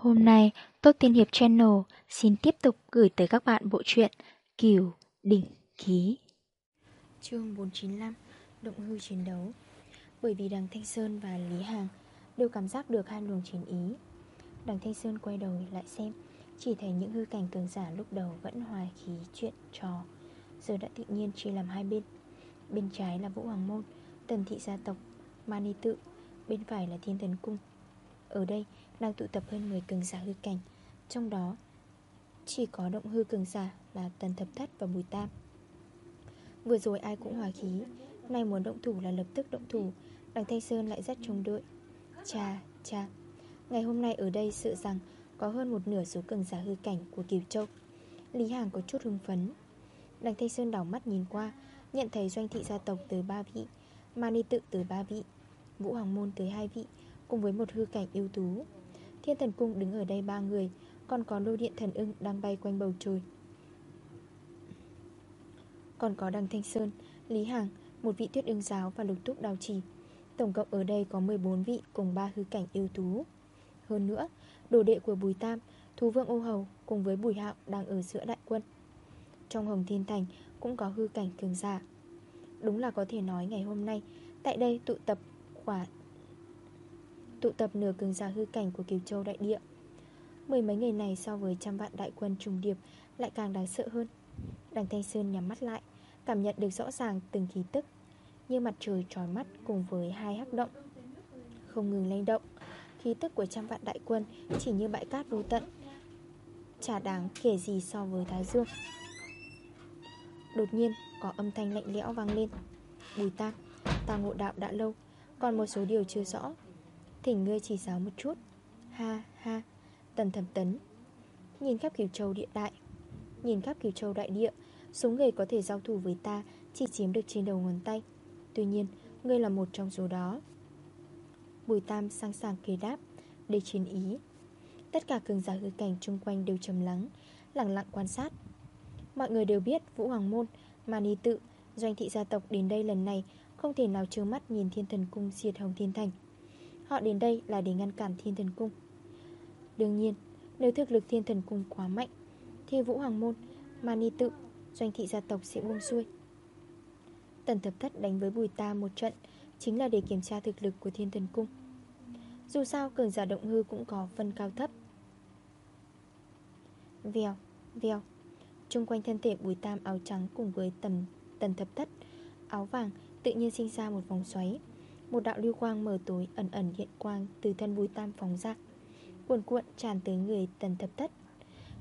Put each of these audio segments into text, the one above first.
Hôm nay, Tốt Tiên Hiệp Channel xin tiếp tục gửi tới các bạn bộ truyện Kiều Đỉnh Ký. Chương 495 Động hư chiến đấu Bởi vì đằng Thanh Sơn và Lý Hàng đều cảm giác được hai luồng chiến ý. Đằng Thanh Sơn quay đầu lại xem, chỉ thấy những hư cảnh cường giả lúc đầu vẫn hòa khí chuyện trò, giờ đã tự nhiên chia làm hai bên. Bên trái là Vũ Hoàng Môn, Tần Thị Gia Tộc, Mani Tự, bên phải là Thiên Thần Cung. Ở đây, đang tụ tập hơn người cường giả hư cảnh. Trong đó Chỉ có động hư cường giả là Tần Thập Thất và Bùi Tam. Vừa rồi ai cũng hòa khí Nay muốn động thủ là lập tức động thủ. Đằng Thanh Sơn lại rất trông đợi Cha, cha Ngày hôm nay ở đây sợ rằng Có hơn một nửa số cường giả hư cảnh của Kiều Châu. Lý Hàng có chút hưng phấn. Đằng Thanh Sơn đảo mắt nhìn qua Nhận thấy doanh thị gia tộc từ 3 vị Mani tự từ 3 vị Vũ Hoàng Môn tới 2 vị Cùng với một hư cảnh ưu tú. Thiên thần cung đứng ở đây ba người Còn có lô điện thần ưng đang bay quanh bầu trời. Còn có đằng Thanh Sơn Lý Hàng, một vị tuyết ưng giáo và lục túc đào trì. Tổng cộng ở đây có 14 vị cùng ba hư cảnh ưu tú. Hơn nữa, đồ đệ của Bùi Tam Thú vương ô hầu cùng với Bùi Hạo đang ở giữa đại quân. Trong Hồng Thiên Thành cũng có hư cảnh cường giả. Đúng là có thể nói ngày hôm nay Tại đây tụ tập quả Tụ tập nửa cường giả hư cảnh của Kiều Châu đại địa. Mười mấy người này so với trăm vạn đại quân trùng điệp Lại càng đáng sợ hơn. Đằng Thanh Sơn nhắm mắt lại, Cảm nhận được rõ ràng từng khí tức, Như mặt trời trói mắt cùng với hai hắc động. Không ngừng lay động, Khí tức của trăm vạn đại quân Chỉ như bãi cát vô tận, Chả đáng kể gì so với Thái Dương. Đột nhiên, có âm thanh lạnh lẽo vang lên. Bùi ta Ta ngộ đạo đã lâu, Còn một số điều chưa rõ. Thỉnh ngươi chỉ giáo một chút. Ha ha. Tần thẩm tấn. Nhìn khắp cửu châu địa đại. Nhìn khắp cửu châu đại địa, Số người có thể giao thủ với ta Chỉ chiếm được trên đầu ngón tay. Tuy nhiên, ngươi là một trong số đó. Bùi tam sang sàng kế đáp Để chiến ý. Tất cả cường giả hư cảnh chung quanh đều trầm lắng, Lặng lặng quan sát. Mọi người đều biết Vũ Hoàng Môn Mani Tự, Doanh thị gia tộc đến đây lần này Không thể nào trơ mắt nhìn thiên thần cung diệt hồng thiên thành. Họ đến đây là để ngăn cản thiên thần cung. Đương nhiên Nếu thực lực thiên thần cung quá mạnh Thì Vũ Hoàng Môn, Mani Tự Doanh thị gia tộc sẽ buông xuôi. Tần thập thất đánh với bùi ta một trận Chính là để kiểm tra thực lực của thiên thần cung. Dù sao cường giả động hư cũng có phân cao thấp. Vèo, vèo. Trung quanh thân thể bùi tam áo trắng cùng với tầm tần thập thất Áo vàng tự nhiên sinh ra một vòng xoáy một đạo lưu quang mở tối ẩn ẩn hiện quang Từ thân bùi tam phóng ra. Cuộn cuộn tràn tới người tần thập thất.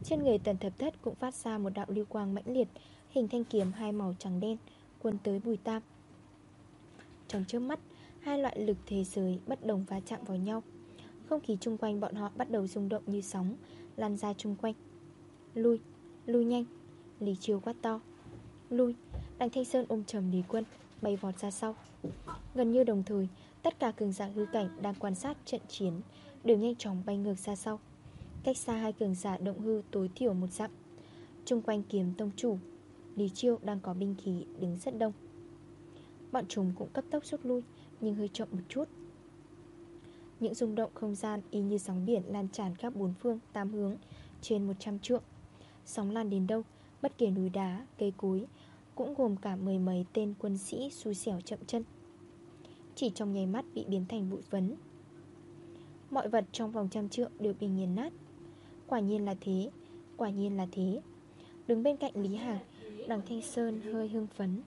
Trên người tần thập thất cũng phát ra một đạo lưu quang mãnh liệt Hình thanh kiếm hai màu trắng đen Quân tới bùi tam. Trong trước mắt Hai loại lực thế giới bất đồng va chạm vào nhau. Không khí chung quanh bọn họ bắt đầu rung động như sóng Lan ra chung quanh. Lui, lui nhanh Lý chiêu quát to. Lui, đằng Thanh Sơn ôm trầm Lý quân. Bay vọt ra sau. Gần như đồng thời Tất cả cường giả hư cảnh đang quan sát trận chiến Đều nhanh chóng bay ngược ra sau. Cách xa hai cường giả động hư tối thiểu một dặm. Trung quanh kiếm tông chủ Lý Chiêu đang có binh khí đứng rất đông. Bọn chúng cũng cấp tốc rút lui Nhưng hơi chậm một chút. Những rung động không gian y như sóng biển lan tràn các bốn phương, tám hướng Trên 100 trượng. Sóng lan đến đâu Bất kể núi đá, cây cối cũng gồm cả mười mấy tên quân sĩ xui xẻo chậm chân, chỉ trong nháy mắt bị biến thành bụi phấn. Mọi vật trong vòng trăm trượng đều bị nghiền nát. Quả nhiên là thế, Quả nhiên là thế. Đứng bên cạnh Lý Hàng Đằng Thanh Sơn hơi hưng phấn.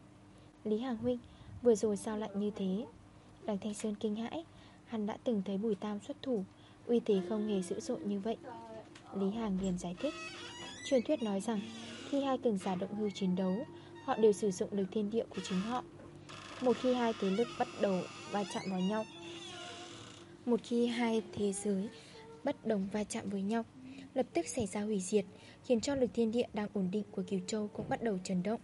Lý Hàng huynh, Vừa rồi sao lại như thế? Đằng Thanh Sơn kinh hãi, Hắn đã từng thấy Bùi Tam xuất thủ, Uy thế không hề dữ dội như vậy. Lý Hàng liền giải thích. Truyền thuyết nói rằng, Khi hai cường giả động hư chiến đấu Họ đều sử dụng lực thiên địa của chính họ. Một khi hai thế lực bắt đầu va chạm vào nhau, Một khi hai thế giới bất đồng va chạm với nhau, Lập tức xảy ra hủy diệt, Khiến cho lực thiên địa đang ổn định của Kiều Châu cũng bắt đầu chấn động.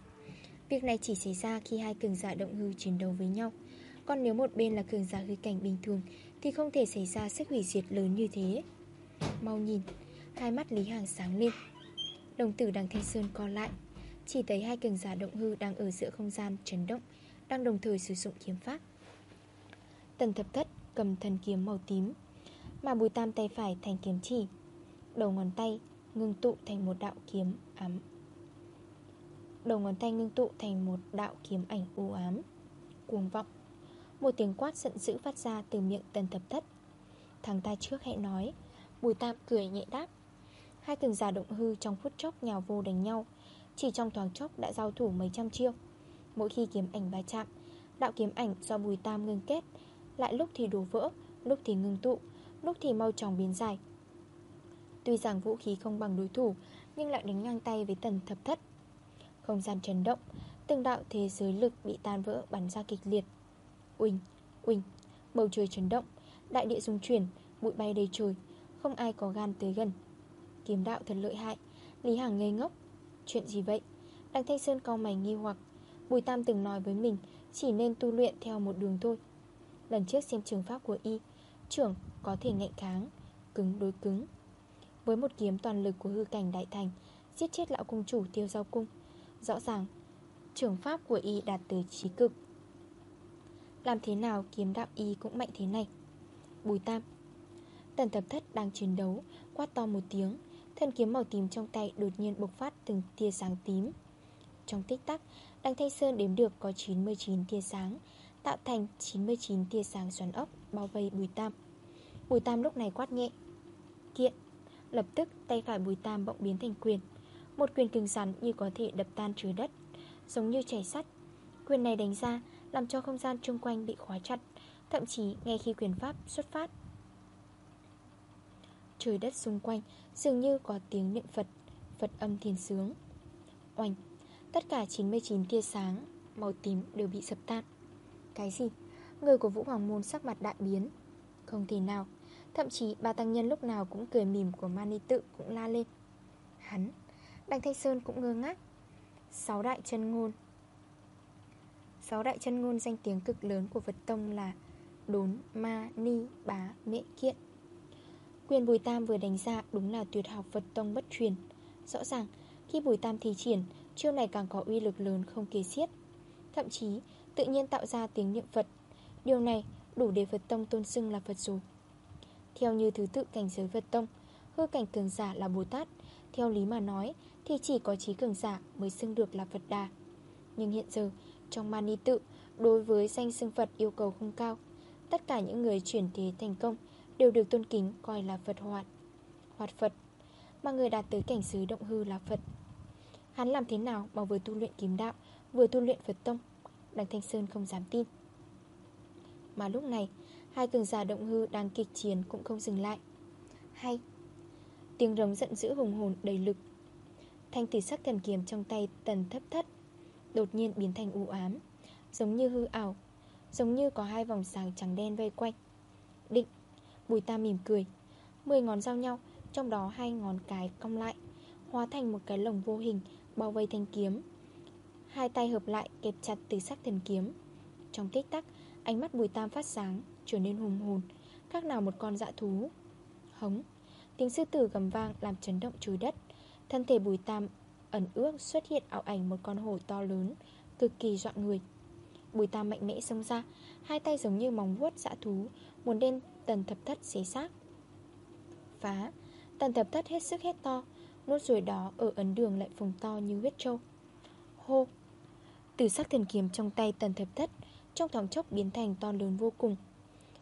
Việc này chỉ xảy ra khi hai cường giả động hư chiến đấu với nhau. Còn nếu một bên là cường giả hư cảnh bình thường, Thì không thể xảy ra sức hủy diệt lớn như thế. Mau nhìn, Hai mắt Lý Hàng sáng lên. Đồng tử đằng Thanh Sơn co lại. Chỉ thấy hai cường giả động hư đang ở giữa không gian chấn động, đang đồng thời sử dụng kiếm pháp. Tần thập thất cầm thần kiếm màu tím, Mà bùi tam tay phải thành kiếm chỉ, Đầu ngón tay ngưng tụ thành một đạo kiếm ám. Đầu ngón tay ngưng tụ thành một đạo kiếm ảnh u ám, Cuồng vọng. Một tiếng quát giận dữ phát ra từ miệng tần thập thất. Thằng ta trước hãy nói, Bùi tam cười nhẹ đáp. Hai cường giả động hư trong phút chốc nhào vô đánh nhau chỉ trong thoáng chốc đã giao thủ mấy trăm chiêu. Mỗi khi kiếm ảnh va chạm Đạo kiếm ảnh do bùi tam ngưng kết Lại lúc thì đổ vỡ Lúc thì ngưng tụ Lúc thì mau chóng biến dài Tuy rằng vũ khí không bằng đối thủ Nhưng lại đánh ngang tay với tần thập thất. Không gian chấn động Từng đạo thế giới lực bị tan vỡ bắn ra kịch liệt. Uỳnh, uỳnh Bầu trời chấn động Đại địa rung chuyển Bụi bay đầy trời Không ai có gan tới gần. Kiếm đạo thật lợi hại Lý Hằng ngây ngốc Chuyện gì vậy? Đăng Thanh Sơn cau mày nghi hoặc. Bùi Tam từng nói với mình, Chỉ nên tu luyện theo một đường thôi. Lần trước xem trường pháp của y, Trưởng có thể ngạnh kháng, Cứng đối cứng. Với một kiếm toàn lực của hư cảnh đại thành, Giết chết lão cung chủ tiêu giao cung, Rõ ràng Trường pháp của y đạt tới trí cực. Làm thế nào kiếm đạo y cũng mạnh thế này? Bùi Tam, Tần tập thất đang chiến đấu, Quát to một tiếng Thân kiếm màu tím trong tay đột nhiên bộc phát từng tia sáng tím. Trong tích tắc, đằng Thanh Sơn đếm được có 99 tia sáng, Tạo thành 99 tia sáng xoắn ốc, Bao vây Bùi Tam. Bùi Tam lúc này quát nhẹ, Kiện! Lập tức, tay phải Bùi Tam bỗng biến thành quyền. Một quyền cứng rắn như có thể đập tan trời đất, Giống như chảy sắt. Quyền này đánh ra, Làm cho không gian chung quanh bị khóa chặt, Thậm chí ngay khi quyền pháp xuất phát Trời đất xung quanh Dường như có tiếng niệm Phật Phật âm thiền sướng. Oanh Tất cả 99 tia sáng Màu tím đều bị sập tan Cái gì? Người của Vũ Hoàng Môn sắc mặt đại biến. Không thể nào Thậm chí ba tăng nhân lúc nào cũng cười mỉm của Mani tự cũng la lên. Hắn Đành Thanh Sơn cũng ngơ ngác. Sáu đại chân ngôn. Sáu đại chân ngôn danh tiếng cực lớn của Phật Tông là Đốn, Ma, Ni, Bá, Mễ, Kiện. Quyền Bùi Tam vừa đánh ra đúng là tuyệt học Phật Tông bất truyền. Rõ ràng, khi Bùi Tam thi triển, Chiêu này càng có uy lực lớn không kể xiết. Thậm chí, tự nhiên tạo ra tiếng niệm Phật. Điều này đủ để Phật Tông tôn xưng là Phật rồi. Theo như thứ tự cảnh giới Phật Tông, Hư cảnh cường giả là Bồ Tát. Theo lý mà nói, Thì chỉ có trí cường giả mới xưng được là Phật Đà. Nhưng hiện giờ, Trong mani tự, Đối với danh xưng Phật yêu cầu không cao. Tất cả những người chuyển thế thành công Đều được tôn kính, coi là Phật hoạt Hoạt Phật, Mà người đạt tới cảnh giới động hư là Phật. Hắn làm thế nào mà vừa tu luyện kiếm đạo, Vừa tu luyện Phật Tông? Đằng Thanh Sơn không dám tin. Mà lúc này, Hai cường giả động hư đang kịch chiến cũng không dừng lại. Hay, Tiếng rống giận dữ hùng hồn đầy lực. Thanh tử sắc thần kiếm trong tay tần thấp thất Đột nhiên biến thành u ám, Giống như hư ảo, Giống như có hai vòng sáng trắng đen vây quanh. Định Bùi ta mỉm cười. Mười ngón giao nhau, Trong đó hai ngón cái cong lại, Hóa thành một cái lồng vô hình, Bao vây thanh kiếm. Hai tay hợp lại, kẹp chặt từ sắc thần kiếm. Trong tích tắc, Ánh mắt bùi tam phát sáng, Trở nên hùng hồn. Khác nào một con dạ thú? Hống. Tiếng sư tử gầm vang làm chấn động trời đất. Thân thể bùi tam ẩn ước xuất hiện ảo ảnh một con hổ to lớn, Cực kỳ dọa người. Bùi tam mạnh mẽ xông ra, Hai tay giống như móng vuốt dã thú Muốn đen tần thập thất xé xác. Phá. Tần thập thất hết sức hét to, Nốt ruồi đó ở ấn đường lại phồng to như huyết trâu. Hô. Từ sắc thần kiếm trong tay tần thập thất Trong thoáng chốc biến thành to lớn vô cùng,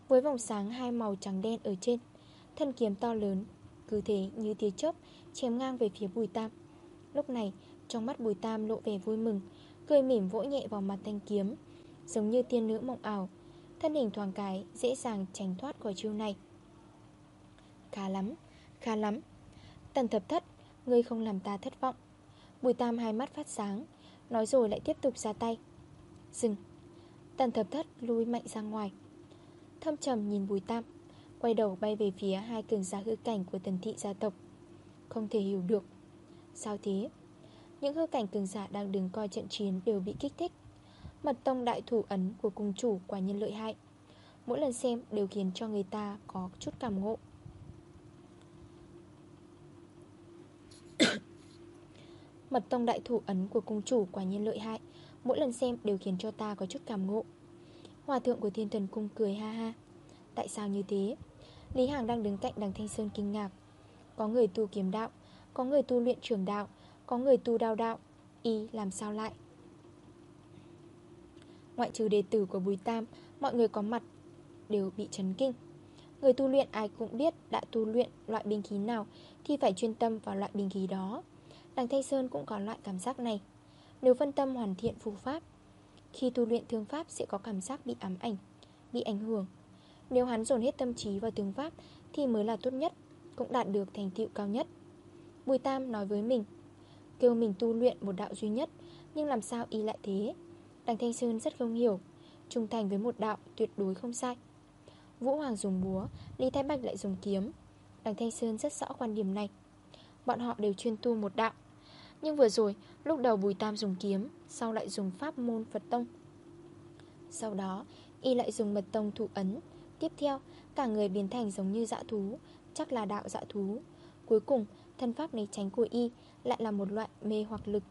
Với vòng sáng hai màu trắng đen ở trên. Thân kiếm to lớn, Cứ thế như tia chớp, Chém ngang về phía bùi tam. Lúc này, trong mắt bùi tam lộ vẻ vui mừng, Cười mỉm vỗ nhẹ vào mặt thanh kiếm, Giống như tiên nữ mộng ảo Thân hình thoáng cái dễ dàng tránh thoát khỏi chiêu này. Khá lắm, khá lắm. Tần thập thất, ngươi không làm ta thất vọng. Bùi tam hai mắt phát sáng Nói rồi lại tiếp tục ra tay. Dừng. Tần thập thất lui mạnh ra ngoài. Thâm trầm nhìn bùi tam Quay đầu bay về phía hai cường giá hư cảnh của tần thị gia tộc. Không thể hiểu được. Sao thế? Những hư cảnh cường giả đang đứng coi trận chiến đều bị kích thích. Mật tông đại thủ ấn của cung chủ quả nhân lợi hại. Mỗi lần xem đều khiến cho người ta có chút cảm ngộ. Mật tông đại thủ ấn của cung chủ quả nhiên lợi hại. Mỗi lần xem đều khiến cho ta có chút cảm ngộ. Hòa thượng của thiên thần cung cười ha ha. Tại sao như thế? Lý Hàng đang đứng cạnh đằng Thanh Sơn kinh ngạc. Có người tu kiếm đạo, Có người tu luyện trưởng đạo, Có người tu đao đạo. Y làm sao lại? Ngoại trừ đệ tử của Bùi Tam, Mọi người có mặt đều bị chấn kinh. Người tu luyện ai cũng biết đã tu luyện loại binh khí nào Thì phải chuyên tâm vào loại binh khí đó. Đằng Thanh Sơn cũng có loại cảm giác này. Nếu phân tâm hoàn thiện phù pháp, Khi tu luyện thương pháp sẽ có cảm giác bị ám ảnh, Bị ảnh hưởng. Nếu hắn dồn hết tâm trí vào thương pháp Thì mới là tốt nhất, Cũng đạt được thành tựu cao nhất. Bùi Tam nói với mình, Kêu mình tu luyện một đạo duy nhất, Nhưng làm sao y lại thế? Đằng Thanh Sơn rất không hiểu. Trung thành với một đạo tuyệt đối không sai. Vũ Hoàng dùng búa, Lý Thái Bạch lại dùng kiếm. Đằng Thanh Sơn rất rõ quan điểm này. Bọn họ đều chuyên tu một đạo. Nhưng vừa rồi, lúc đầu Bùi Tam dùng kiếm, Sau lại dùng pháp môn Phật Tông. Sau đó, Y lại dùng mật tông thủ ấn. Tiếp theo, cả người biến thành giống như dã thú, Chắc là đạo dã thú. Cuối cùng, thân pháp này tránh của Y Lại là một loại mê hoặc lực.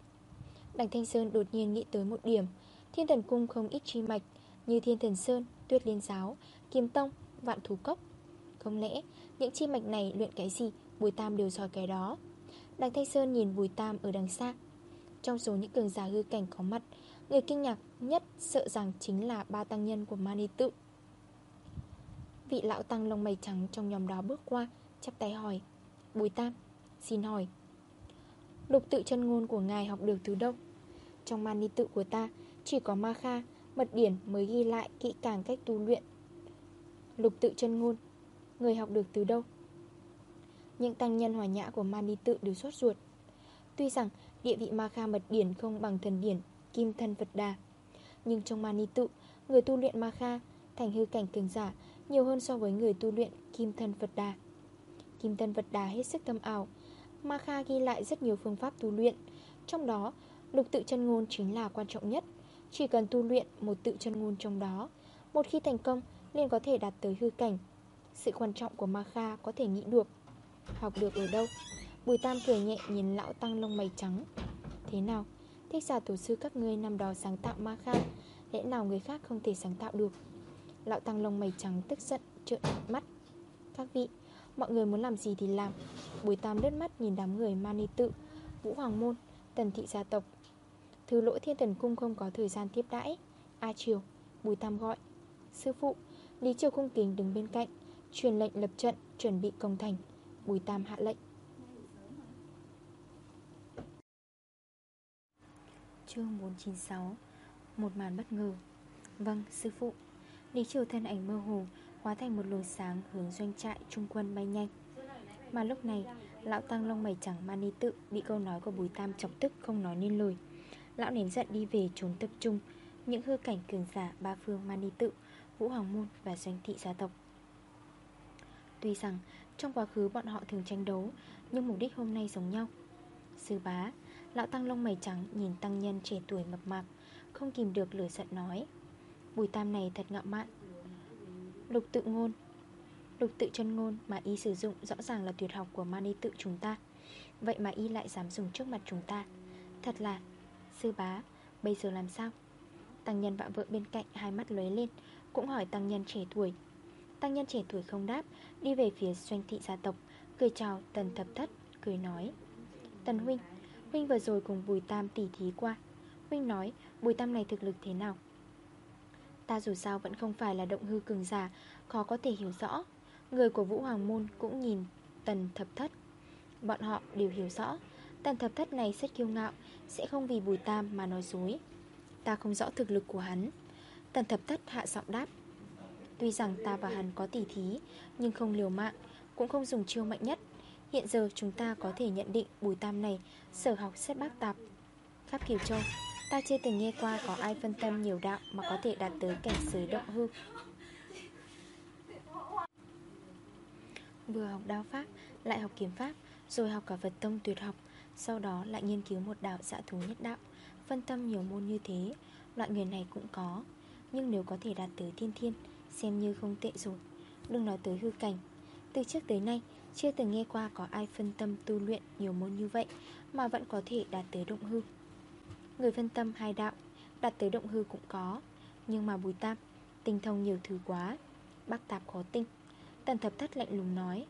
Đằng Thanh Sơn đột nhiên nghĩ tới một điểm Thiên thần cung không ít chi mạch Như thiên thần Sơn, tuyết liên giáo, kim tông, vạn thú cốc. Không lẽ những chi mạch này luyện cái gì Bùi Tam đều giỏi cái đó? Đằng Thanh Sơn nhìn Bùi Tam ở đằng xa. Trong số những cường giả hư cảnh có mặt Người kinh ngạc nhất sợ rằng chính là ba tăng nhân của Mani Tự. Vị lão tăng lông mày trắng trong nhóm đó bước qua Chắp tay hỏi Bùi Tam, xin hỏi Lục tự chân ngôn của ngài học được từ đâu? Trong Mani Tự của ta chỉ có Ma Kha, Mật Điển mới ghi lại kỹ càng cách tu luyện. Lục tự chân ngôn Người học được từ đâu? Những tăng nhân hòa nhã của Mani tự đều sốt ruột. Tuy rằng địa vị Ma Kha Mật Điển không bằng thần điển Kim thân Phật Đà Nhưng trong Mani tự Người tu luyện Ma Kha Thành hư cảnh cường giả Nhiều hơn so với người tu luyện Kim thân Phật Đà. Kim thân Phật Đà hết sức thâm ảo Ma Kha ghi lại rất nhiều phương pháp tu luyện Trong đó lục tự chân ngôn chính là quan trọng nhất. Chỉ cần tu luyện một tự chân ngôn trong đó, Một khi thành công, liền có thể đạt tới hư cảnh. Sự quan trọng của Ma Kha có thể nghĩ được. Học được ở đâu? Bùi Tam cười nhẹ nhìn lão tăng lông mày trắng. Thế nào? Thích giả tổ sư các ngươi năm đó sáng tạo Ma Kha, Lẽ nào người khác không thể sáng tạo được? Lão tăng lông mày trắng tức giận, trợn mắt. Các vị, Mọi người muốn làm gì thì làm. Bùi Tam lướt mắt nhìn đám người Mani Tự, Vũ Hoàng Môn, Tần Thị Gia Tộc Thư lỗi thiên thần cung không có thời gian tiếp đãi. A Triều, Bùi Tam gọi. Sư phụ, Lý Triều cung kính đứng bên cạnh, Truyền lệnh lập trận, chuẩn bị công thành. Bùi Tam hạ lệnh. Chương 496 Một màn bất ngờ. Vâng sư phụ. Lý Triều thân ảnh mơ hồ, Hóa thành một luồng sáng hướng doanh trại trung quân bay nhanh. Mà lúc này, Lão Tăng lông mày chẳng mani tự, Bị câu nói của Bùi Tam chọc tức không nói nên lời. Lão nén giận đi về trốn tập trung. Những hư cảnh cường giả ba phương mani tự, Vũ Hoàng Môn và doanh thị gia tộc. Tuy rằng, trong quá khứ bọn họ thường tranh đấu, Nhưng mục đích hôm nay giống nhau. Sư bá, Lão Tăng lông mày trắng nhìn tăng nhân trẻ tuổi mập mạp, Không kìm được lửa giận nói, Bùi tam này thật ngạo mạn. Lục tự ngôn, Lục tự chân ngôn mà y sử dụng Rõ ràng là tuyệt học của mani tự chúng ta, Vậy mà y lại dám dùng trước mặt chúng ta. Thật là Sư bá. Bây giờ làm sao? Tăng nhân vạ vợ bên cạnh hai mắt lóe lên, Cũng hỏi tăng nhân trẻ tuổi. Tăng nhân trẻ tuổi không đáp, Đi về phía doanh thị gia tộc, Cười chào tần thập thất, Cười nói. Tần huynh Huynh vừa rồi cùng Bùi Tam tỉ thí qua. Huynh nói, Bùi Tam này thực lực thế nào? Ta dù sao vẫn không phải là động hư cường giả, Khó có thể hiểu rõ. Người của Vũ Hoàng Môn cũng nhìn Tần thập thất. Bọn họ đều hiểu rõ. Tần thập thất này rất kiêu ngạo, Sẽ không vì Bùi Tam mà nói dối. Ta không rõ thực lực của hắn. Tần thập thất hạ giọng đáp. Tuy rằng ta và hắn có tỉ thí, Nhưng không liều mạng, Cũng không dùng chiêu mạnh nhất. Hiện giờ chúng ta có thể nhận định Bùi Tam này, Sở học xét bác tạp. Khắp Kiều Châu, Ta chưa từng nghe qua có ai phân tâm nhiều đạo Mà có thể đạt tới cảnh giới động hư. Vừa học đao pháp, Lại học kiếm pháp, Rồi học cả vật tông tuyệt học sau đó lại nghiên cứu một đạo dạ thú nhất đạo, Phân tâm nhiều môn như thế. Loại người này cũng có, Nhưng nếu có thể đạt tới thiên thiên, Xem như không tệ rồi. Đừng nói tới hư cảnh. Từ trước tới nay, Chưa từng nghe qua có ai phân tâm tu luyện nhiều môn như vậy Mà vẫn có thể đạt tới động hư. Người phân tâm hai đạo, Đạt tới động hư cũng có, Nhưng mà bùi tam, Tinh thông nhiều thứ quá. Bác tạp khó tinh, Tần thập thất lạnh lùng nói,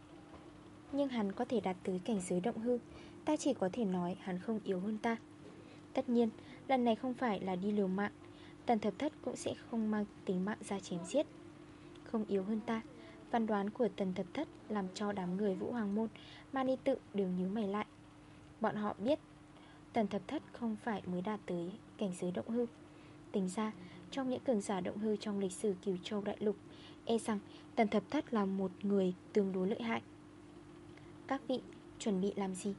Nhưng hắn có thể đạt tới cảnh giới động hư Ta chỉ có thể nói hắn không yếu hơn ta. Tất nhiên, lần này không phải là đi liều mạng. Tần thập thất cũng sẽ không mang tính mạng ra chém giết. Không yếu hơn ta Văn đoán của tần thập thất Làm cho đám người vũ hoàng môn Mani tự đều nhíu mày lại. Bọn họ biết Tần thập thất không phải mới đạt tới cảnh giới động hư. Tính ra, Trong những cường giả động hư trong lịch sử Kiều Châu Đại Lục E rằng tần thập thất là một người tương đối lợi hại. Các vị chuẩn bị làm gì?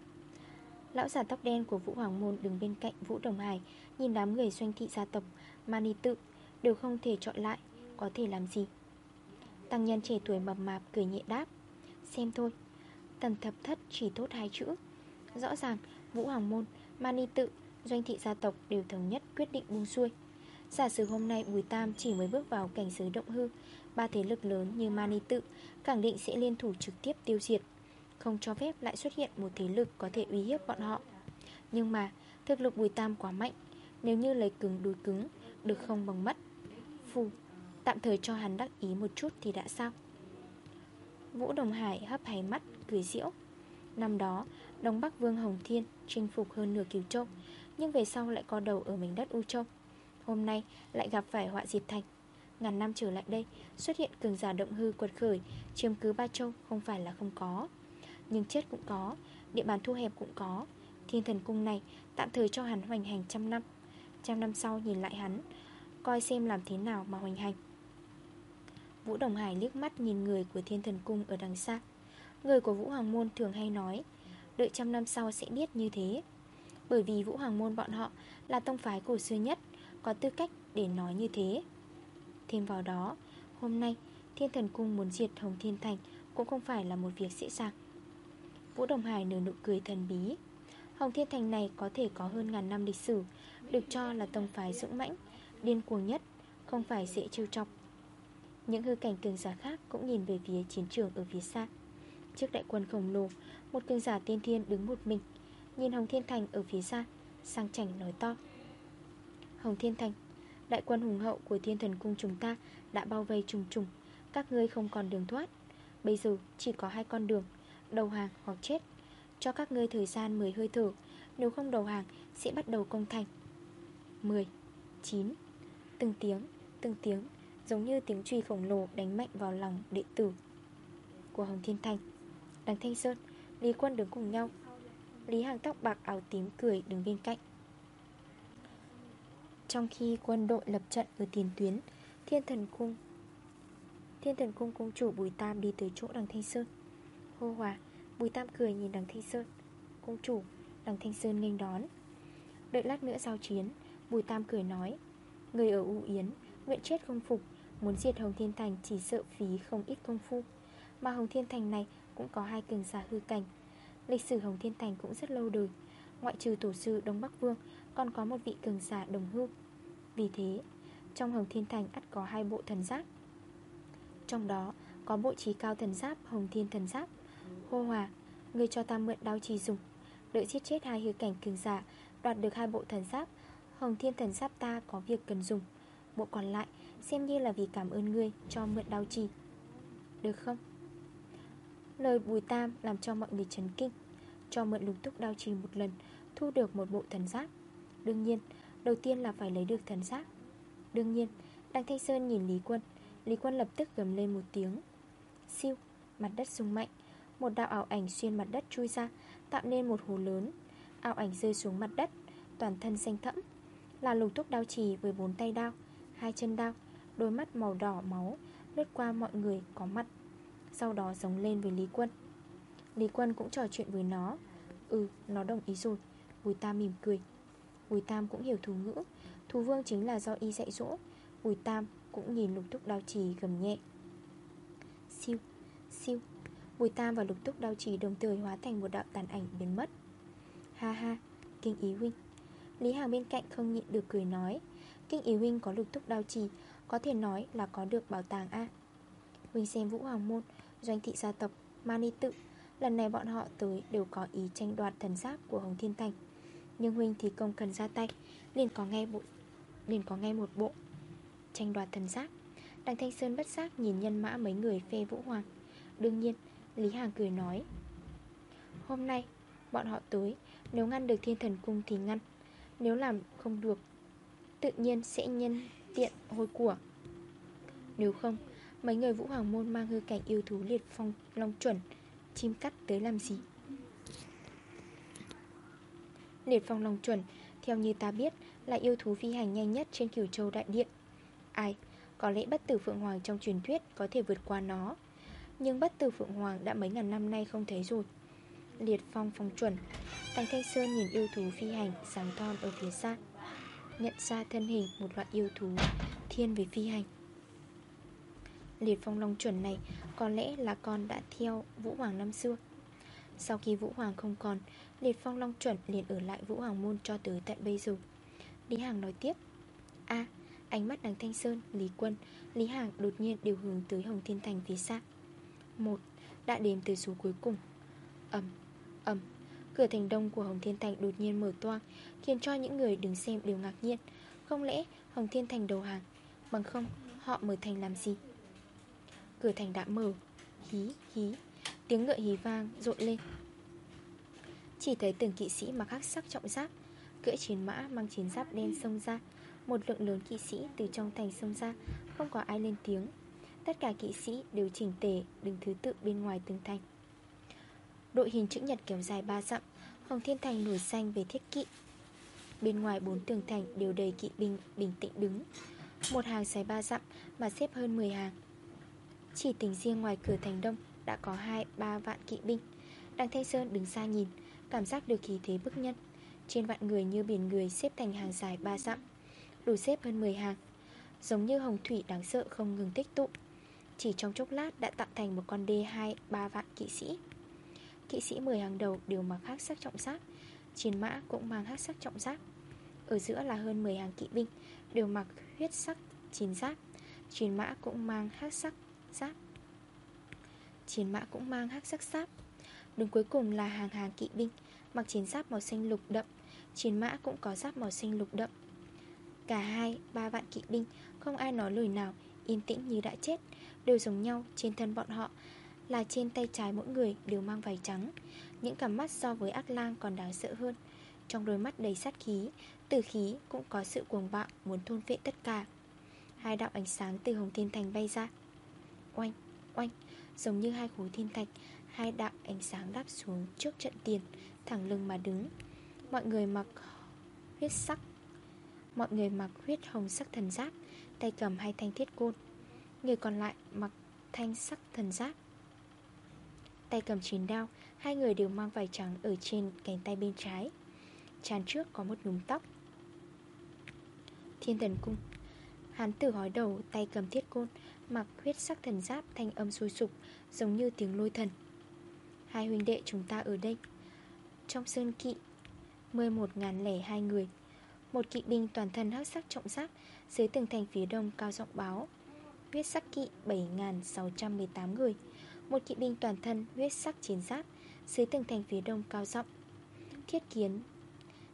Lão giả tóc đen của Vũ Hoàng Môn đứng bên cạnh Vũ Đồng Hải, Nhìn đám người doanh thị gia tộc Mani tự, đều không thể chọn lại, Có thể làm gì? Tăng nhân trẻ tuổi mập mạp cười nhẹ đáp, Xem thôi, Tần thập thất chỉ tốt hai chữ. Rõ ràng, Vũ Hoàng Môn Mani tự, Doanh thị gia tộc đều thống nhất quyết định buông xuôi. Giả sử hôm nay Bùi Tam chỉ mới bước vào cảnh giới động hư, Ba thế lực lớn như Mani tự, Khẳng định sẽ liên thủ trực tiếp tiêu diệt. Không cho phép lại xuất hiện một thế lực có thể uy hiếp bọn họ. Nhưng mà, thực lực Bùi Tam quá mạnh, Nếu như lấy cứng đối cứng, Được không bằng mất. Phù Tạm thời cho hắn đắc ý một chút thì đã sao? Vũ Đồng Hải hấp hay mắt, Cười diễu Năm đó, Đông Bắc Vương Hồng Thiên Chinh phục hơn nửa Kiều Châu, Nhưng về sau lại co đầu ở mảnh đất U Châu. Hôm nay lại gặp phải họa diệt thành. Ngàn năm trở lại đây, Xuất hiện cường giả động hư quật khởi, Chiếm cứ Ba Châu không phải là không có. Nhưng chết cũng có, Địa bàn thu hẹp cũng có. Thiên thần cung này tạm thời cho hắn hoành hành trăm năm. Trăm năm sau nhìn lại hắn, Coi xem làm thế nào mà hoành hành. Vũ Đồng Hải liếc mắt nhìn người của thiên thần cung ở đằng xa. Người của Vũ Hoàng Môn thường hay nói, Đợi trăm năm sau sẽ biết như thế. Bởi vì Vũ Hoàng Môn bọn họ Là tông phái cổ xưa nhất, Có tư cách để nói như thế. Thêm vào đó, Hôm nay Thiên Thần Cung muốn diệt Hồng Thiên Thành Cũng không phải là một việc dễ dàng. Vũ Đồng Hải nở nụ cười thần bí. Hồng Thiên Thành này có thể có hơn ngàn năm lịch sử, Được cho là tông phái dũng mãnh, Điên cuồng nhất, Không phải dễ trêu chọc. Những hư cảnh cường giả khác cũng nhìn về phía chiến trường ở phía xa. Trước đại quân khổng lồ, Một cường giả tiên thiên đứng một mình, Nhìn Hồng Thiên Thành ở phía xa, Sang chảnh nói to. Hồng Thiên Thành, Đại quân hùng hậu của thiên thần cung chúng ta Đã bao vây trùng trùng, Các ngươi không còn đường thoát. Bây giờ chỉ có hai con đường Đầu hàng hoặc chết. Cho các ngươi thời gian 10 hơi thở Nếu không đầu hàng sẽ bắt đầu công thành. 10 9 Từng tiếng, từng tiếng Giống như tiếng truy khổng lồ đánh mạnh vào lòng đệ tử Của Hồng Thiên Thành. Đằng Thanh Sơn Lý Quân đứng cùng nhau. Lý Hàng tóc bạc áo tím cười đứng bên cạnh. Trong khi quân đội lập trận ở tiền tuyến Thiên thần cung Thiên thần cung cung chủ Bùi Tam đi tới chỗ đằng Thanh Sơn. Hô hòa, Bùi Tam cười nhìn đằng Thanh Sơn. Công chủ, Đằng Thanh Sơn nghênh đón. Đợi lát nữa giao chiến, Bùi Tam cười nói, Người ở U Yến, Nguyện chết không phục, Muốn diệt Hồng Thiên Thành chỉ sợ phí không ít công phu. Mà Hồng Thiên Thành này cũng có hai cường giả hư cảnh. Lịch sử Hồng Thiên Thành cũng rất lâu đời. Ngoại trừ tổ sư Đông Bắc Vương, Còn có một vị cường giả đồng hư. Vì thế, Trong Hồng Thiên Thành ắt có hai bộ thần giáp. Trong đó có bộ trí cao thần giáp, Hồng Thiên thần giáp Hô hòa Người cho ta mượn đao trì dùng. Đợi giết chết hai hư cảnh cường giả Đoạt được hai bộ thần giáp Hồng Thiên thần giáp ta có việc cần dùng. Bộ còn lại xem như là vì cảm ơn ngươi Cho mượn đao trì Được không? Lời Bùi Tam làm cho mọi người chấn kinh. Cho mượn lục túc đao trì một lần Thu được một bộ thần giáp. Đương nhiên đầu tiên là phải lấy được thần giáp. Đương nhiên Đăng Thanh Sơn nhìn Lý Quân. Lý Quân lập tức gầm lên một tiếng. Siêu, mặt đất rung mạnh. Một đạo ảo ảnh xuyên mặt đất chui ra Tạo nên một hồ lớn. Ảo ảnh rơi xuống mặt đất Toàn thân xanh thẫm. Là lục thúc đao trì với bốn tay đao Hai chân đao, đôi mắt màu đỏ máu Lướt qua mọi người có mặt. Sau đó giống lên với Lý Quân. Lý Quân cũng trò chuyện với nó. Ừ, nó đồng ý rồi. Bùi Tam mỉm cười. Bùi Tam cũng hiểu thú ngữ. Thú vương chính là do y dạy dỗ. Bùi Tam cũng nhìn lục thúc đao trì gầm nhẹ. Bùi Tam và lục túc đau trì đồng thời hóa thành một đạo tàn ảnh biến mất. Ha ha, kinh ý huynh. Lý Hàng bên cạnh không nhịn được cười nói Kinh ý huynh có lục túc đau trì Có thể nói là có được bảo tàng A. Huynh xem Vũ Hoàng Môn Doanh thị gia tộc, Mani tự Lần này bọn họ tới đều có ý tranh đoạt thần giáp của Hồng Thiên Thành. Nhưng Huynh thì không cần ra tay liền có nghe bộ liền có nghe một bộ Tranh đoạt thần giáp Đằng Thanh Sơn bất giác nhìn nhân mã mấy người phê Vũ Hoàng. Đương nhiên, Lý Hàng cười nói, Hôm nay, bọn họ tới, Nếu ngăn được thiên thần cung thì ngăn, Nếu làm không được, Tự nhiên sẽ nhân tiện hôi của. Nếu không, Mấy người vũ hoàng môn mang hư cảnh yêu thú liệt phong long chuẩn, Chim cắt tới làm gì? Liệt phong long chuẩn, Theo như ta biết, là yêu thú phi hành nhanh nhất trên cửu châu đại điện. Ai, Có lẽ bất tử Phượng Hoàng trong truyền thuyết Có thể vượt qua nó. Nhưng bất tử Phượng Hoàng đã mấy ngàn năm nay không thấy rồi. Liệt phong phong chuẩn Tăng Thanh Sơn nhìn yêu thú phi hành Sáng thon ở phía xa Nhận ra thân hình một loại yêu thú Thiên về phi hành. Liệt phong long chuẩn này Có lẽ là con đã theo Vũ Hoàng năm xưa. Sau khi Vũ Hoàng không còn Liệt phong long chuẩn liền ở lại Vũ Hoàng môn cho tới tận bây giờ. Lý Hàng nói tiếp a ánh mắt đằng Thanh Sơn, Lý Quân Lý Hàng đột nhiên đều hướng tới Hồng Thiên Thành phía xa. Một, đã đếm tới số cuối cùng. Âm âm Cửa thành đông của Hồng Thiên Thành đột nhiên mở toang Khiến cho những người đứng xem đều ngạc nhiên. Không lẽ Hồng Thiên Thành đầu hàng? Bằng không họ mở thành làm gì? Cửa thành đã mở. Hí hí. Tiếng ngựa hí vang rộn lên. Chỉ thấy từng kỵ sĩ mặc hắc sắc trọng giáp Cưỡi chiến mã mang chiến giáp đen xông ra. Một lượng lớn kỵ sĩ từ trong thành xông ra Không có ai lên tiếng. Tất cả kỵ sĩ đều chỉnh tề Đứng thứ tự bên ngoài tường thành. Đội hình chữ nhật kéo dài 3 dặm Hồng Thiên Thành nổi xanh về thiết kỵ. Bên ngoài bốn tường thành đều đầy kỵ binh bình tĩnh đứng. Một hàng dài 3 dặm mà xếp hơn 10 hàng. Chỉ tính riêng ngoài cửa thành đông Đã có 2-3 vạn kỵ binh. Đằng Thanh Sơn đứng xa nhìn, Cảm giác được khí thế bức nhân. Trên vạn người như biển người xếp thành hàng dài 3 dặm, Đủ xếp hơn 10 hàng. Giống như hồng thủy đáng sợ không ngừng tích tụ. Chỉ trong chốc lát đã tạo thành một con đê 2-3 vạn kỵ sĩ. Kỵ sĩ 10 hàng đầu đều mặc hắc sắc trọng giáp Chiến mã cũng mang hắc sắc trọng giáp Ở giữa là hơn 10 hàng kỵ binh Đều mặc huyết sắc chiến giáp. Chiến mã cũng mang hắc sắc giáp. Chiến mã cũng mang hắc sắc giáp. Đứng cuối cùng là hàng hàng kỵ binh Mặc chiến giáp màu xanh lục đậm. Chiến mã cũng có giáp màu xanh lục đậm. Cả hai, ba vạn kỵ binh Không ai nói lời nào. Yên tĩnh như đã chết Đều giống nhau trên thân bọn họ Là trên tay trái mỗi người đều mang vải trắng. Những cặp mắt so với ác lang còn đáng sợ hơn. Trong đôi mắt đầy sát khí tử khí cũng có sự cuồng bạo Muốn thôn vệ tất cả. Hai đạo ánh sáng từ hồng thiên thành bay ra. Oanh, oanh Giống như hai khối thiên thạch Hai đạo ánh sáng đáp xuống trước trận tiền Thẳng lưng mà đứng. Mọi người mặc huyết sắc Mọi người mặc huyết hồng sắc thần giáp Tay cầm hai thanh thiết côn. Người còn lại mặc thanh sắc thần giáp. Tay cầm chiến đao, Hai người đều mang vải trắng ở trên cánh tay bên trái. Tràn trước có một núm tóc. Thiên thần cung. Hán tử hói đầu, tay cầm thiết côn, Mặc huyết sắc thần giáp, thanh âm sôi sục Giống như tiếng lôi thần. Hai huynh đệ chúng ta ở đây. Trong sơn kỵ 11.002 người. Một kỵ binh toàn thân hắc sắc trọng sắc Dưới tường thành phía đông cao giọng báo. Huyết sắc kỵ 7.618 người. Một kỵ binh toàn thân huyết sắc chiến giáp, Dưới tường thành phía đông cao giọng. Thiết kiến.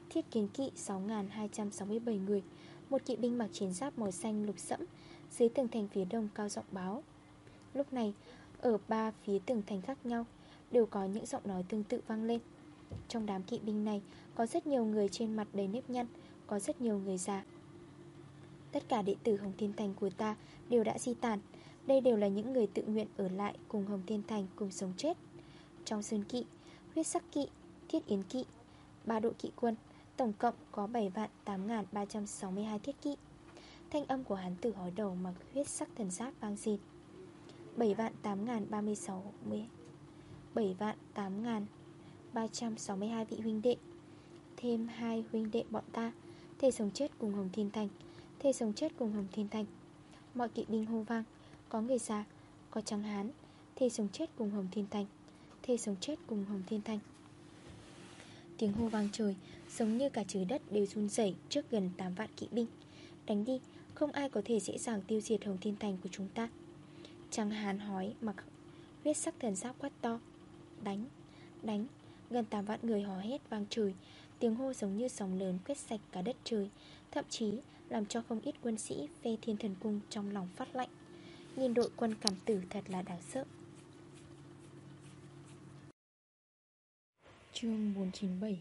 Thiết kiến kỵ 6.267 người. Một kỵ binh mặc chiến giáp màu xanh lục sẫm, Dưới tường thành phía đông cao giọng báo. Lúc này, Ở ba phía tường thành khác nhau, Đều có những giọng nói tương tự vang lên. Trong đám kỵ binh này, Có rất nhiều người trên mặt đầy nếp nhăn có rất nhiều người già. Tất cả đệ tử Hồng Thiên Thành của ta Đều đã di tản. Đây đều là những người tự nguyện ở lại Cùng Hồng Thiên Thành cùng sống chết. Trong sơn kỵ, huyết sắc kỵ, thiết yến kỵ ba đội kỵ quân Tổng cộng có 7 vạn 8.362 thiết kỵ. Thanh âm của hắn tử hói đầu mặc huyết sắc thần giáp vang dịt 7 vạn 8.036 7 vạn 8.362 vị huynh đệ Thêm hai huynh đệ bọn ta Thề sống chết cùng Hồng Thiên Thành. Thề sống chết cùng Hồng Thiên Thành. Mọi kỵ binh hô vang. Có người già, có trắng hán. Thề sống chết cùng Hồng Thiên Thành. Thề sống chết cùng Hồng Thiên Thành. Tiếng hô vang trời Giống như cả trời đất đều run rẩy Trước gần 8 vạn kỵ binh. Đánh đi, không ai có thể dễ dàng tiêu diệt Hồng Thiên Thành của chúng ta. Trăng hán hói mặc huyết sắc thần giáp quát to. Đánh, đánh Gần 8 vạn người hò hét vang trời Tiếng hô giống như sóng lớn quét sạch cả đất trời Thậm chí làm cho không ít quân sĩ Phê thiên thần cung trong lòng phát lạnh. Nhìn đội quân cảm tử thật là đáng sợ. Chương 497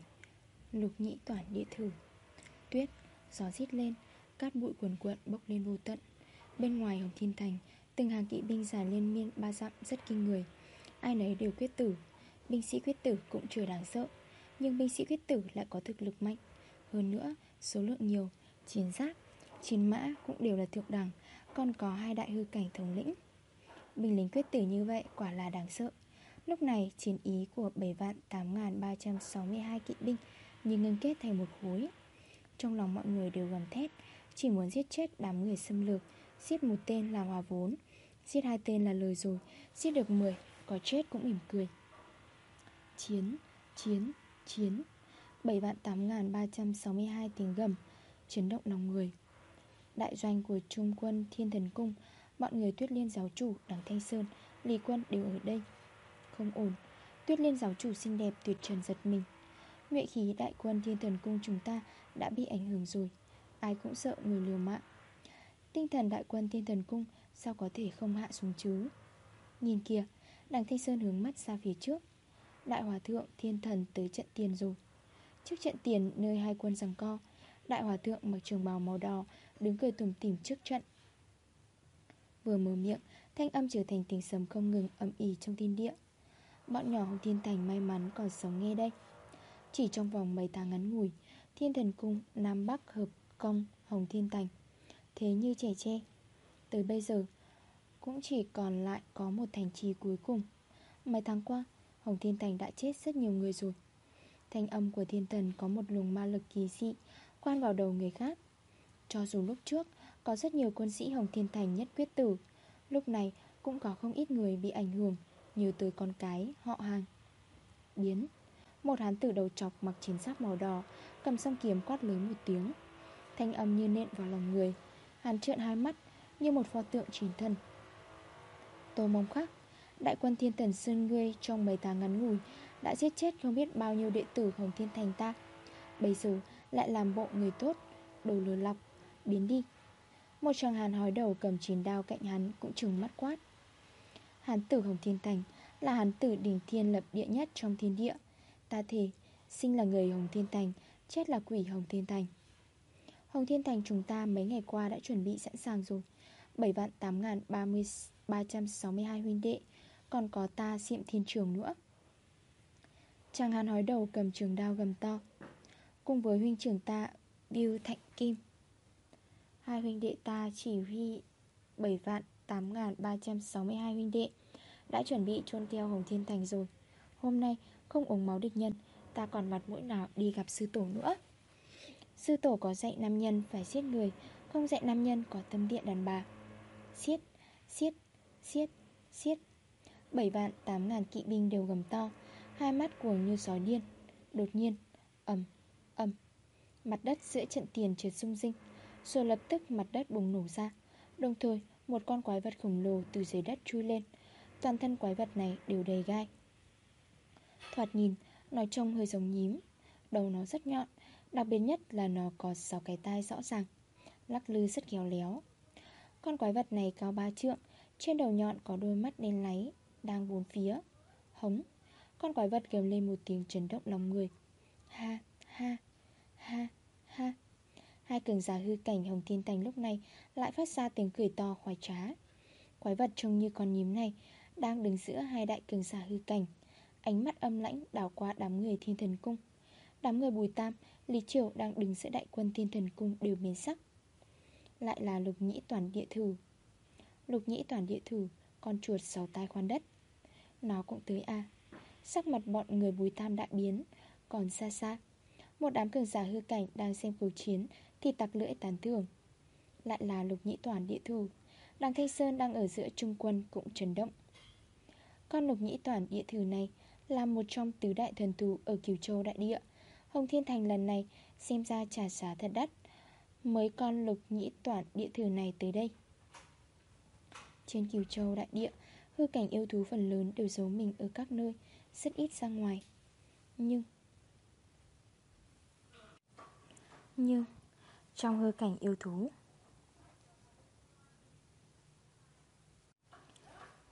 Lục nhĩ toàn địa thử. Tuyết, gió rít lên Cát bụi cuồn cuộn bốc lên vô tận. Bên ngoài Hồng Thiên Thành Từng hàng kỵ binh dài liên miên ba dặm rất kinh người. Ai nấy đều quyết tử. Binh sĩ quyết tử cũng chưa đáng sợ. Nhưng binh sĩ quyết tử lại có thực lực mạnh. Hơn nữa, số lượng nhiều Chiến giáp, chiến mã cũng đều là thượng đẳng Còn có hai đại hư cảnh thống lĩnh. Binh lính quyết tử như vậy quả là đáng sợ. Lúc này chiến ý của 7 vạn 8.362 kỵ binh Như ngân kết thành một khối. Trong lòng mọi người đều gầm thét Chỉ muốn giết chết đám người xâm lược Giết một tên là hòa vốn Giết hai tên là lời rồi Giết được 10 có chết cũng mỉm cười. Chiến, chiến, chiến. 7 vạn 8.362 tiếng gầm, Chấn động lòng người. Đại doanh của Trung quân Thiên Thần Cung Bọn người tuyết liên giáo chủ, đảng Thanh Sơn, Lý quân đều ở đây. Không ổn, Tuyết liên giáo chủ xinh đẹp tuyệt trần giật mình. Nguyện khí đại quân Thiên Thần Cung chúng ta Đã bị ảnh hưởng rồi, Ai cũng sợ người liều mạng. Tinh thần đại quân Thiên Thần Cung Sao có thể không hạ xuống chứ? Nhìn kìa Đằng Thanh Sơn hướng mắt ra phía trước Đại Hòa Thượng Thiên Thần tới trận tiền rồi. Trước trận tiền nơi hai quân giằng co, Đại Hòa Thượng mặc trường bào màu đỏ Đứng cười tủm tỉm trước trận. Vừa mở miệng, Thanh âm trở thành tiếng sấm không ngừng âm ỉ trong thiên địa. Bọn nhỏ Hồng Thiên Thành may mắn còn sống nghe đây. Chỉ trong vòng mấy tháng ngắn ngủi, Thiên Thần Cung Nam Bắc hợp công Hồng Thiên Thành, Thế như trẻ tre. Tới bây giờ, Cũng chỉ còn lại có một thành trì cuối cùng. Mấy tháng qua Hồng Thiên Thành đã chết rất nhiều người rồi. Thanh âm của thiên thần có một luồng ma lực kỳ dị Quan vào đầu người khác. Cho dù lúc trước Có rất nhiều quân sĩ Hồng Thiên Thành nhất quyết tử Lúc này cũng có không ít người bị ảnh hưởng Như tới con cái, họ hàng. Biến Một hán tử đầu chọc mặc chiến giáp màu đỏ Cầm song kiếm quát lớn một tiếng. Thanh âm như nện vào lòng người Hàn trợn hai mắt Như một pho tượng chính thân. Tô mong khắc Đại quân thiên thần Sơn Ngươi trong mấy tháng ngắn ngủi Đã giết chết không biết bao nhiêu đệ tử Hồng Thiên Thành ta. Bây giờ lại làm bộ người tốt Đồ lừa lọc Biến đi. Một chàng hàn hói đầu cầm chiến đao cạnh hắn Cũng trừng mắt quát. Hán tử Hồng Thiên Thành Là hán tử đỉnh thiên lập địa nhất trong thiên địa. Ta thề Sinh là người Hồng Thiên Thành Chết là quỷ Hồng Thiên Thành. Hồng Thiên Thành chúng ta mấy ngày qua đã chuẩn bị sẵn sàng rồi. 7 vạn 8 ngàn 30, 362 huynh đệ còn có ta diệm thiên trường nữa. Chàng hàn hói đầu cầm trường đao gầm to Cùng với huynh trưởng ta Biêu Thạnh Kim. Hai huynh đệ ta chỉ huy 7 vạn 8 ngàn 362 huynh đệ Đã chuẩn bị chôn theo Hồng Thiên Thành rồi. Hôm nay không uống máu địch nhân Ta còn mặt mũi nào đi gặp sư tổ nữa? Sư tổ có dạy nam nhân phải giết người Không dạy nam nhân có tâm điện đàn bà. Xiết, xiết, xiết, xiết. 7 vạn 8 ngàn kỵ binh đều gầm to. Hai mắt cuồng như sói điên. Đột nhiên, ầm, ầm. Mặt đất giữa trận tiền trượt sung sinh. Rồi lập tức mặt đất bùng nổ ra. Đồng thời một con quái vật khổng lồ từ dưới đất chui lên. Toàn thân quái vật này đều đầy gai. Thoạt nhìn, nó trông hơi giống nhím. Đầu nó rất nhọn. Đặc biệt nhất là nó có 6 cái tai rõ ràng. Lắc lư rất khéo léo. Con quái vật này cao ba trượng. Trên đầu nhọn có đôi mắt đen láy. Đang bốn phía. Hống. Con quái vật gầm lên một tiếng chấn động lòng người. Ha, ha, ha, ha. Hai cường giả hư cảnh Hồng Thiên Thành lúc này Lại phát ra tiếng cười to khoái trá. Quái vật trông như con nhím này Đang đứng giữa hai đại cường giả hư cảnh. Ánh mắt âm lãnh đảo qua đám người thiên thần cung. Đám người bùi tam Lý Triều đang đứng giữa đại quân thiên thần cung đều biến sắc. Lại là lục nhĩ toàn địa thử. Lục nhĩ toàn địa thử. Con chuột sáu tai khoan đất. Nó cũng tới a. Sắc mặt bọn người bùi tam đại biến, Còn xa xa Một đám cường giả hư cảnh đang xem cuộc chiến Thì tặc lưỡi tán thưởng Lại là lục nhĩ toàn địa thử Đằng Thanh Sơn đang ở giữa trung quân cũng chấn động. Con lục nhĩ toàn địa thử này Là một trong tứ đại thần thù ở Kiều Châu đại địa. Hồng Thiên Thành lần này xem ra trả giá thật đắt, Mới con lục nhĩ toàn địa thử này tới đây. Trên Kiều Châu đại địa, Hư cảnh yêu thú phần lớn đều giấu mình ở các nơi, Rất ít ra ngoài. Nhưng Nhưng, Trong hư cảnh yêu thú,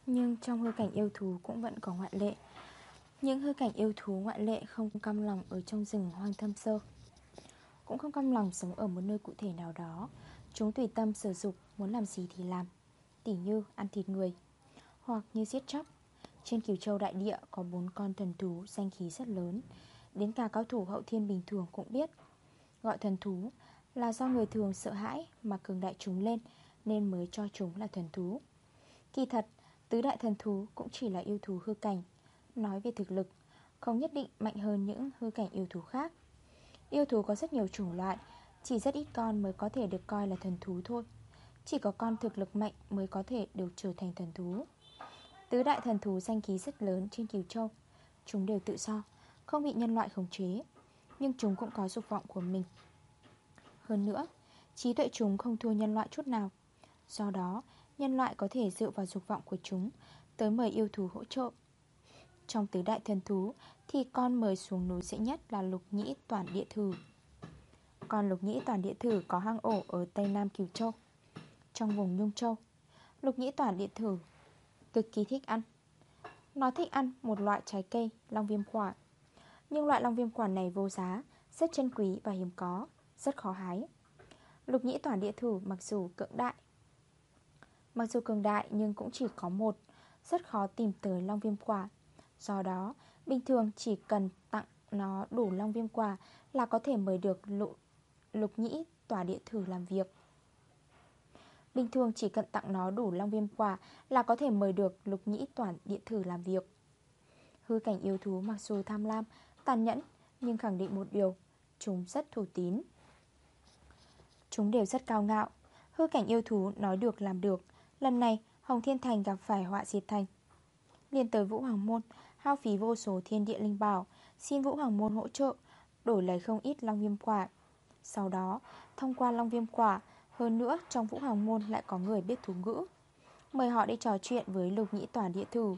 Nhưng trong hư cảnh yêu thú cũng vẫn có ngoại lệ. Những hư cảnh yêu thú ngoại lệ không căm lòng ở trong rừng hoang thâm sơ Cũng không căm lòng sống ở một nơi cụ thể nào đó. Chúng tùy tâm sử dụng, muốn làm gì thì làm. Tỉ như ăn thịt người Hoặc như giết chóc. Trên cửu Châu Đại Địa có bốn con thần thú danh khí rất lớn Đến cả cao thủ hậu thiên bình thường cũng biết. Gọi thần thú là do người thường sợ hãi mà cường đại chúng lên Nên mới cho chúng là thần thú. Kỳ thật, tứ đại thần thú cũng chỉ là yêu thú hư cảnh. Nói về thực lực Không nhất định mạnh hơn những hư cảnh yêu thú khác. Yêu thú có rất nhiều chủng loại Chỉ rất ít con mới có thể được coi là thần thú thôi. Chỉ có con thực lực mạnh mới có thể được trở thành thần thú. Tứ đại thần thú danh khí rất lớn trên Kiều Châu. Chúng đều tự do, Không bị nhân loại khống chế. Nhưng chúng cũng có dục vọng của mình. Hơn nữa, Trí tuệ chúng không thua nhân loại chút nào. Do đó, Nhân loại có thể dựa vào dục vọng của chúng Tới mời yêu thú hỗ trợ. Trong tứ đại thần thú Thì con mời xuống núi dễ nhất là lục nhĩ toàn địa thử. Còn lục nhĩ toàn địa thử có hang ổ ở Tây Nam Kiều Châu. Trong vùng Nhung Châu. Lục nhĩ toàn địa thử. Cực kỳ thích ăn. Nó thích ăn một loại trái cây Long viêm quả. Nhưng loại long viêm quả này vô giá Rất chân quý và hiếm có Rất khó hái. Lục nhĩ toàn địa thử mặc dù cưỡng đại. Mặc dù cường đại nhưng cũng chỉ có một Rất khó tìm tới long viêm quả. Do đó, bình thường chỉ cần tặng nó đủ long viêm quả là có thể mời được lục, lục nhĩ tỏa địa thử làm việc. Bình thường chỉ cần tặng nó đủ long viêm quả là có thể mời được lục nhĩ toàn điện thử làm việc. Hư cảnh yêu thú mặc dù tham lam, tàn nhẫn nhưng khẳng định một điều, chúng rất thủ tín. Chúng đều rất cao ngạo, hư cảnh yêu thú nói được làm được. Lần này Hồng Thiên Thành gặp phải họa diệt thành. Liên tới Vũ Hoàng Môn, hao phí vô số thiên địa linh bảo, xin Vũ Hoàng Môn hỗ trợ, đổi lấy không ít long viêm quả. Sau đó, thông qua long viêm quả, hơn nữa trong Vũ Hoàng Môn lại có người biết thú ngữ. Mời họ đi trò chuyện với lục nhĩ toàn địa thử.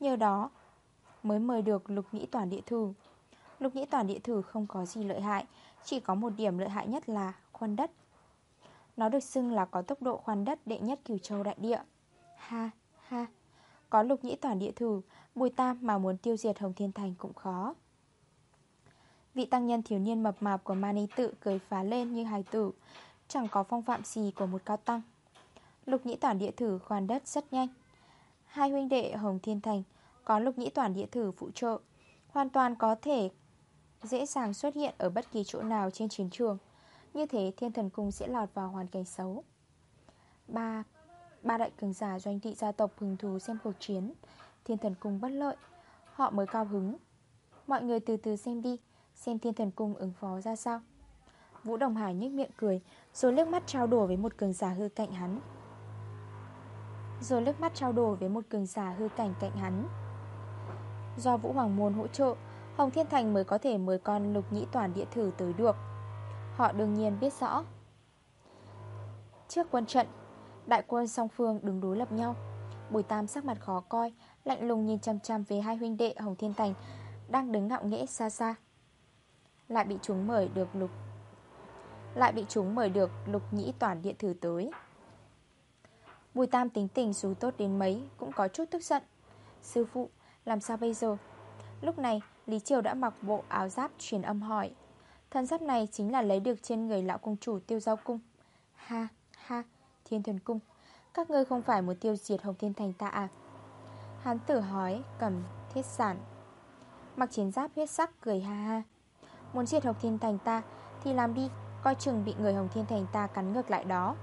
Nhờ đó, mới mời được lục nhĩ toàn địa thử. Lục nhĩ toàn địa thử không có gì lợi hại, chỉ có một điểm lợi hại nhất là khoan đất. Nó được xưng là có tốc độ khoan đất đệ nhất cửu châu đại địa. Ha, ha, có lục nhĩ toàn địa thử, Bùi Tam mà muốn tiêu diệt Hồng Thiên Thành cũng khó Vị tăng nhân thiếu niên mập mạp của Mani tự cười phá lên như hài tử Chẳng có phong phạm gì của một cao tăng. Lục nhĩ toàn địa thử khoan đất rất nhanh. Hai huynh đệ Hồng Thiên Thành Có lục nhĩ toàn địa thử phụ trợ Hoàn toàn có thể dễ dàng xuất hiện ở bất kỳ chỗ nào trên chiến trường. Như thế thiên thần cung sẽ lọt vào hoàn cảnh xấu. Ba, ba đại cường giả doanh thị gia tộc hứng thú xem cuộc chiến. Thiên thần cung bất lợi Họ mới cao hứng. Mọi người từ từ xem đi Xem thiên thần cung ứng phó ra sao. Vũ Đồng Hải nhếch miệng cười, Rồi lướt mắt trao đổi với một cường giả hư cạnh hắn. Rồi lướt mắt trao đổi với một cường giả hư cảnh cạnh hắn. Do Vũ Hoàng Môn hỗ trợ, Hồng Thiên Thành mới có thể mời con lục nhĩ toàn địa thử tới được. Họ đương nhiên biết rõ. Trước quân trận, Đại quân song phương đứng đối lập nhau. Bùi Tam sắc mặt khó coi, Lạnh lùng nhìn chăm chăm về hai huynh đệ Hồng Thiên Thành Đang đứng ngạo nghễ xa xa. Lại bị chúng mời được lục lại bị chúng mời được lục nhĩ toàn điện thử tới. Bùi Tam tính tình dù tốt đến mấy Cũng có chút tức giận. Sư phụ, làm sao bây giờ? Lúc này, Lý Triều đã mặc bộ áo giáp truyền âm hỏi. Thân giáp này chính là lấy được trên người lão công chủ tiêu giao cung. Ha ha, Thiên thần cung, Các ngươi không phải muốn tiêu diệt Hồng Thiên Thành ta à? Hán tử hói cầm thiết sản Mặc chiến giáp huyết sắc cười ha ha. Muốn diệt Hồng Thiên Thành ta Thì làm đi. Coi chừng bị người Hồng Thiên Thành ta cắn ngược lại đó.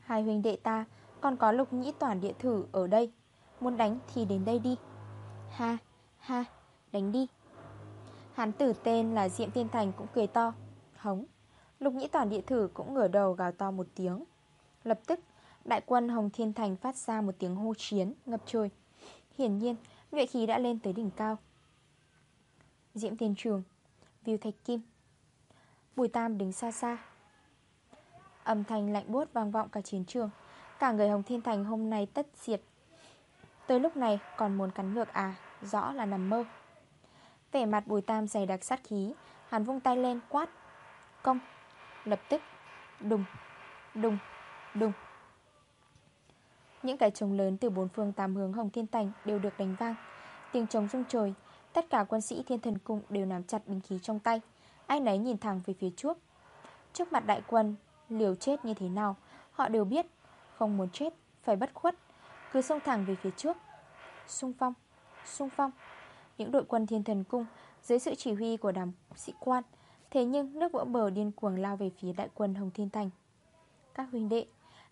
Hai huynh đệ ta Còn có lục nhĩ toàn địa thử ở đây. Muốn đánh thì đến đây đi. Ha ha, Đánh đi. Hán tử tên là Diệm Thiên Thành cũng cười to. Hống, Lục nhĩ toàn địa thử cũng ngửa đầu gào to một tiếng. Lập tức, Đại quân Hồng Thiên Thành phát ra một tiếng hô chiến, ngập trôi. Hiển nhiên, nhuệ khí đã lên tới đỉnh cao. Diễm Thiên Trường, Viu Thạch Kim Bùi Tam đứng xa xa. Âm thanh lạnh buốt vang vọng cả chiến trường. Cả người Hồng Thiên Thành hôm nay tất diệt. Tới lúc này còn muốn cắn ngược à Rõ là nằm mơ. Vẻ mặt bùi tam dày đặc sát khí, Hắn vung tay lên quát. Công, Lập tức. Đùng Đùng Đùng. Những cái trống lớn từ bốn phương tám hướng Hồng Thiên Thành đều được đánh vang. Tiếng trống rung trời, Tất cả quân sĩ thiên thần cung đều nắm chặt binh khí trong tay. Anh ấy nhìn thẳng về phía trước. Trước mặt đại quân, Liều chết như thế nào, Họ đều biết. Không muốn chết, Phải bất khuất. Cứ xông thẳng về phía trước. Xung phong Xung phong. Những đội quân thiên thần cung, Dưới sự chỉ huy của đám sĩ quan. Thế nhưng, nước vỡ bờ điên cuồng lao về phía đại quân Hồng Thiên Thành. Các huynh đệ,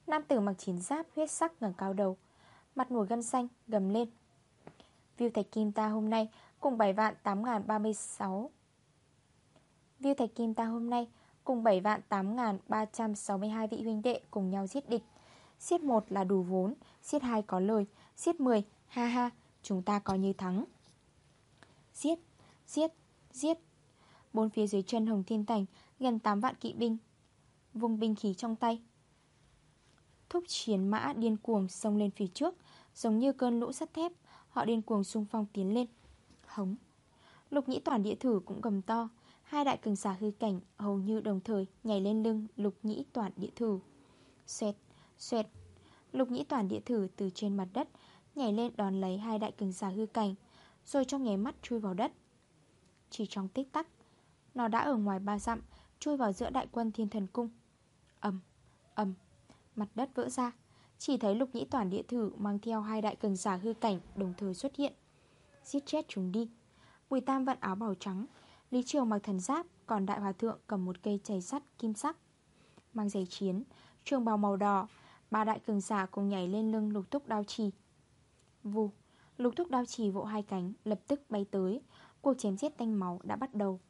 Nam tử mặc chiến giáp huyết sắc ngẩng cao đầu, Mặt nổi gân xanh gầm lên. Viu Thạch Kim ta hôm nay cùng 7 vạn 8.036 Viu Thạch Kim ta hôm nay cùng 7 vạn 8.362 vị huynh đệ cùng nhau giết địch. Siết 1 là đủ vốn, siết 2 có lời, siết 10, ha ha, chúng ta coi như thắng. Giết, giết, giết. Bốn phía dưới chân Hồng Thiên Thành Gần 8 vạn kỵ binh Vùng binh khí trong tay. Thúc chiến mã điên cuồng xông lên phía trước Giống như cơn lũ sắt thép Họ điên cuồng xung phong tiến lên. Hống. Lục nhĩ toàn địa thử cũng gầm to. Hai đại cường giả hư cảnh hầu như đồng thời Nhảy lên lưng lục nhĩ toàn địa thử. Xoẹt, xoẹt. Lục nhĩ toàn địa thử từ trên mặt đất Nhảy lên đón lấy hai đại cường giả hư cảnh Rồi trong nháy mắt chui vào đất. Chỉ trong tích tắc Nó đã ở ngoài ba dặm Chui vào giữa đại quân thiên thần cung. Ẩm, ẩm Mặt đất vỡ ra Chỉ thấy lục nhĩ toàn địa thử Mang theo hai đại cường giả hư cảnh đồng thời xuất hiện. Giết chết chúng đi. Bùi tam vận áo bào trắng Lý Triều mặc thần giáp, Còn đại hòa thượng cầm một cây chày sắt kim sắc, Mang giày chiến, Trường bào màu đỏ. Ba đại cường giả cùng nhảy lên lưng lục túc đao trì. Vù, Lục túc đao trì vỗ hai cánh, Lập tức bay tới. Cuộc chém giết tanh máu đã bắt đầu.